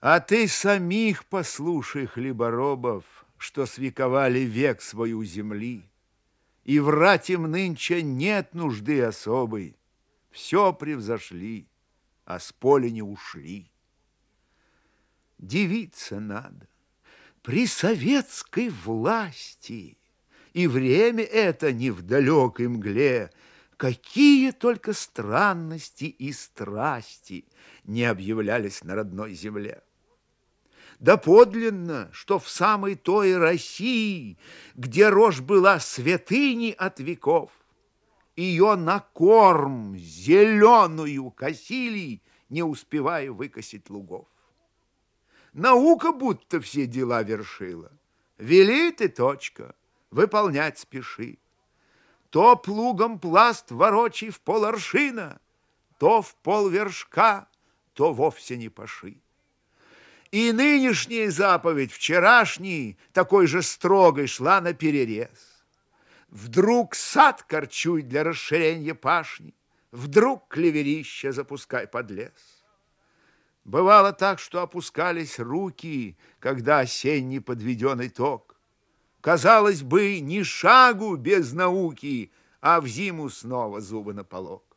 А ты самих послушай, хлеборобов, что свековали век свою земли. И врать им нынче нет нужды особой. Все превзошли, а с поля не ушли. Дивиться надо. При советской власти, и время это не в далекой мгле, какие только странности и страсти не объявлялись на родной земле. Да подлинно, что в самой той России, где рожь была святыней от веков, ее на корм зеленую косили, не успевая выкосить лугов. Наука будто все дела вершила. Велит и точка, выполнять спеши. То плугом пласт ворочий в поларшина, то в полвершка, то вовсе не паши. И нынешняя заповедь вчерашней такой же строгой шла на перерез. Вдруг сад корчуй для расширения пашни, вдруг клеверище запускай под лес. Бывало так, что опускались руки, когда осенний подведен итог. Казалось бы, ни шагу без науки, а в зиму снова зубы на полок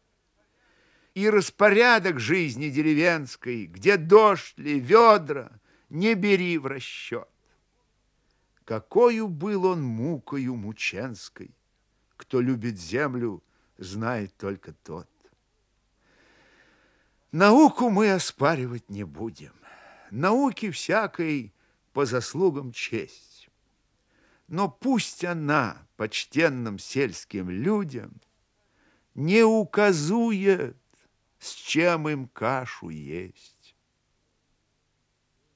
и распорядок жизни деревенской, где дождь ли, ведра, не бери в расчет. Какою был он мукою мученской, кто любит землю, знает только тот. Науку мы оспаривать не будем. Науки всякой по заслугам честь. Но пусть она почтенным сельским людям не указует с чем им кашу есть.